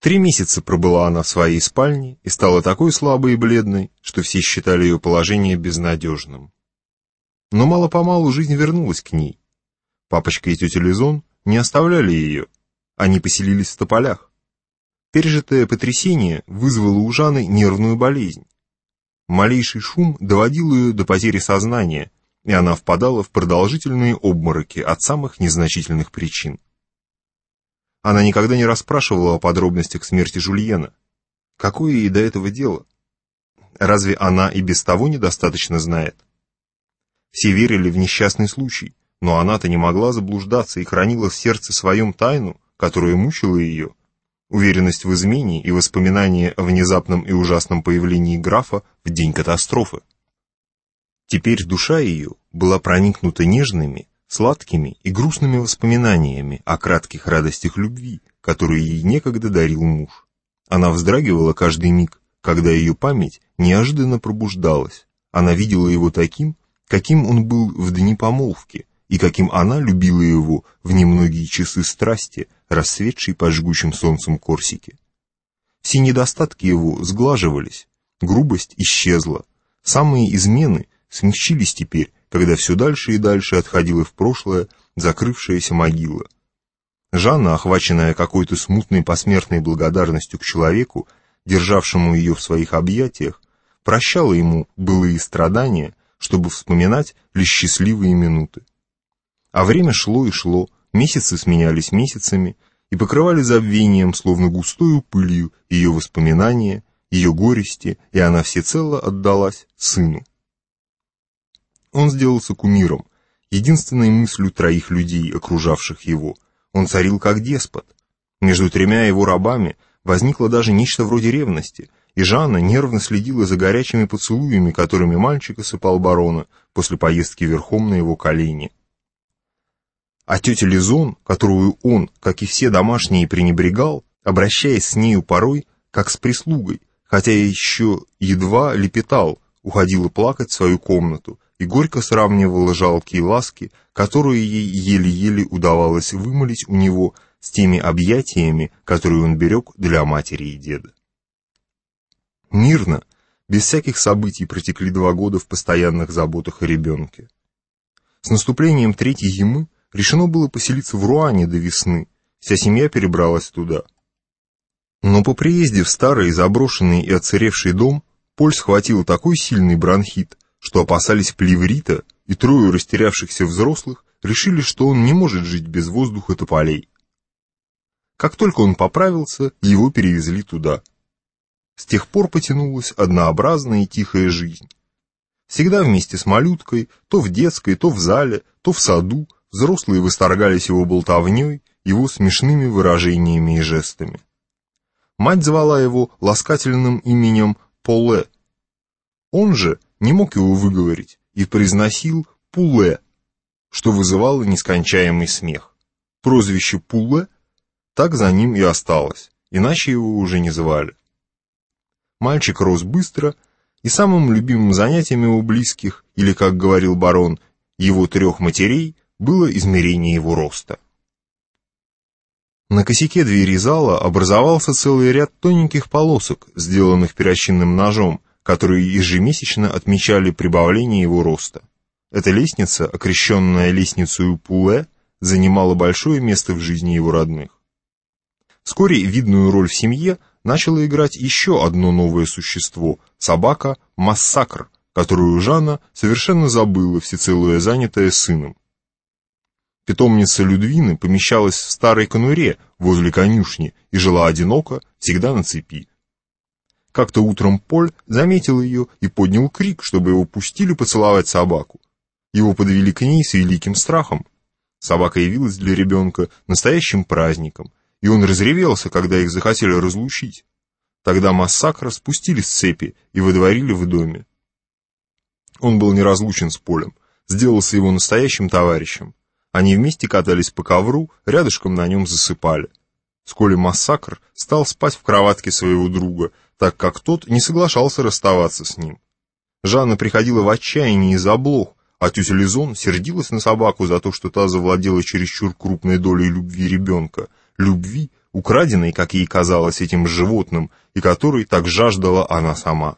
Три месяца пробыла она в своей спальне и стала такой слабой и бледной, что все считали ее положение безнадежным. Но мало-помалу жизнь вернулась к ней. Папочка и тетя Лизон не оставляли ее, они поселились в тополях. Пережитое потрясение вызвало у Жаны нервную болезнь. Малейший шум доводил ее до потери сознания, и она впадала в продолжительные обмороки от самых незначительных причин. Она никогда не расспрашивала о подробностях смерти Жульена. Какое ей до этого дело? Разве она и без того недостаточно знает? Все верили в несчастный случай, но она-то не могла заблуждаться и хранила в сердце своем тайну, которая мучила ее, уверенность в измене и воспоминания о внезапном и ужасном появлении графа в день катастрофы. Теперь душа ее была проникнута нежными, сладкими и грустными воспоминаниями о кратких радостях любви, которые ей некогда дарил муж. Она вздрагивала каждый миг, когда ее память неожиданно пробуждалась. Она видела его таким, каким он был в дни помолвки, и каким она любила его в немногие часы страсти, рассветшей под жгучим солнцем Корсики. Все недостатки его сглаживались, грубость исчезла, самые измены смягчились теперь, когда все дальше и дальше отходила в прошлое закрывшаяся могила. Жанна, охваченная какой-то смутной посмертной благодарностью к человеку, державшему ее в своих объятиях, прощала ему былые страдания, чтобы вспоминать лишь счастливые минуты. А время шло и шло, месяцы сменялись месяцами и покрывали забвением, словно густою пылью, ее воспоминания, ее горести, и она всецело отдалась сыну. Он сделался кумиром, единственной мыслью троих людей, окружавших его. Он царил как деспот. Между тремя его рабами возникло даже нечто вроде ревности, и Жанна нервно следила за горячими поцелуями, которыми мальчик осыпал барона после поездки верхом на его колени. А тетя Лизон, которую он, как и все домашние, пренебрегал, обращаясь с нею порой, как с прислугой, хотя еще едва лепетал, уходила плакать в свою комнату и горько сравнивала жалкие ласки, которые ей еле-еле удавалось вымолить у него с теми объятиями, которые он берег для матери и деда. Мирно, без всяких событий протекли два года в постоянных заботах о ребенке. С наступлением третьей зимы решено было поселиться в Руане до весны, вся семья перебралась туда. Но по приезде в старый, заброшенный и оцаревший дом Поль схватил такой сильный бронхит, что опасались плеврита, и трое растерявшихся взрослых решили, что он не может жить без воздуха тополей. Как только он поправился, его перевезли туда. С тех пор потянулась однообразная и тихая жизнь. Всегда вместе с малюткой, то в детской, то в зале, то в саду, Взрослые восторгались его болтовней, его смешными выражениями и жестами. Мать звала его ласкательным именем Поле. Он же не мог его выговорить и произносил Пуле, что вызывало нескончаемый смех. Прозвище Пуле так за ним и осталось, иначе его уже не звали. Мальчик рос быстро, и самым любимым занятием его близких, или, как говорил барон, его трех матерей, было измерение его роста. На косяке двери зала образовался целый ряд тоненьких полосок, сделанных перочинным ножом, которые ежемесячно отмечали прибавление его роста. Эта лестница, окрещенная лестницей Пуле, занимала большое место в жизни его родных. Вскоре видную роль в семье начало играть еще одно новое существо – собака Массакр, которую Жанна совершенно забыла, всецелую занятая сыном. Питомница Людвины помещалась в старой конуре возле конюшни и жила одиноко, всегда на цепи. Как-то утром Поль заметил ее и поднял крик, чтобы его пустили поцеловать собаку. Его подвели к ней с великим страхом. Собака явилась для ребенка настоящим праздником, и он разревелся, когда их захотели разлучить. Тогда массакра спустили с цепи и выдворили в доме. Он был неразлучен с Полем, сделался его настоящим товарищем. Они вместе катались по ковру, рядышком на нем засыпали. Вскоре массакр стал спать в кроватке своего друга, так как тот не соглашался расставаться с ним. Жанна приходила в отчаяние из-за блох, а тетя Лизон сердилась на собаку за то, что та завладела чересчур крупной долей любви ребенка, любви, украденный, как ей казалось, этим животным, и который так жаждала она сама.